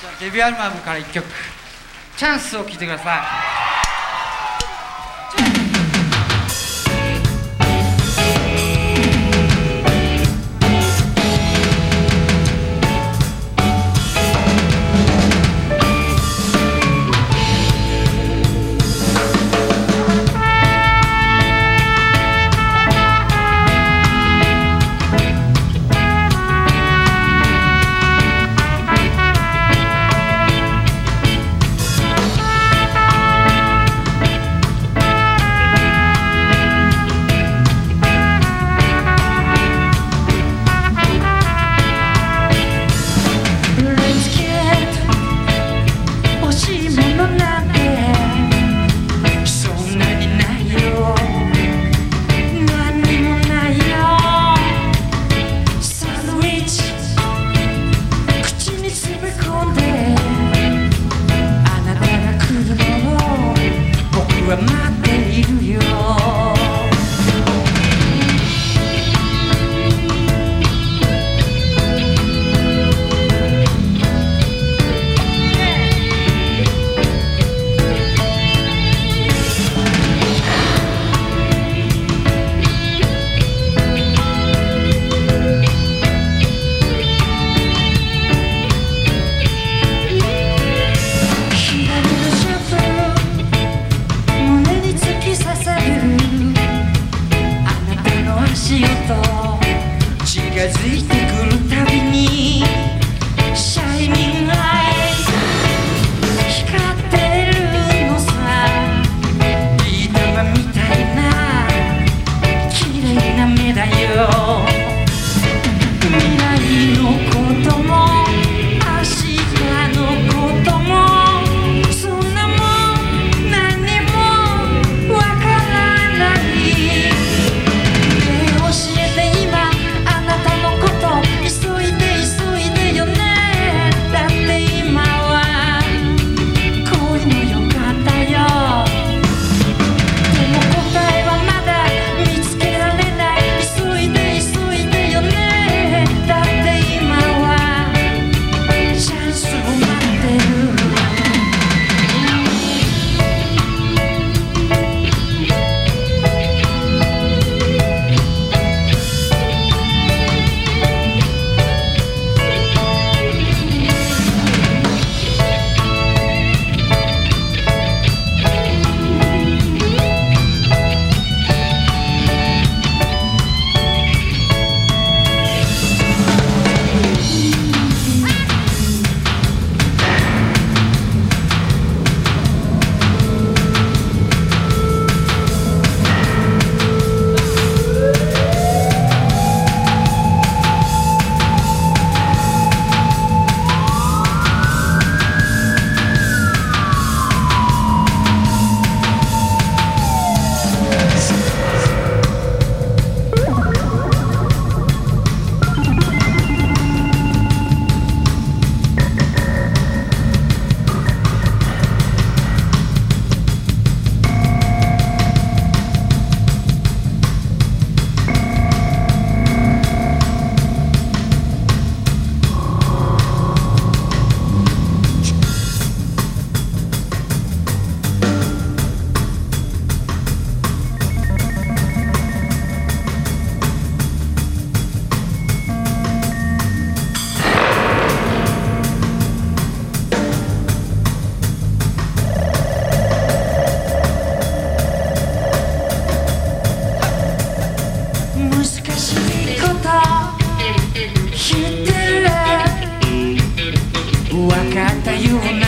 じゃあデビューアルバムから1曲「チャンス」を聴いてください。you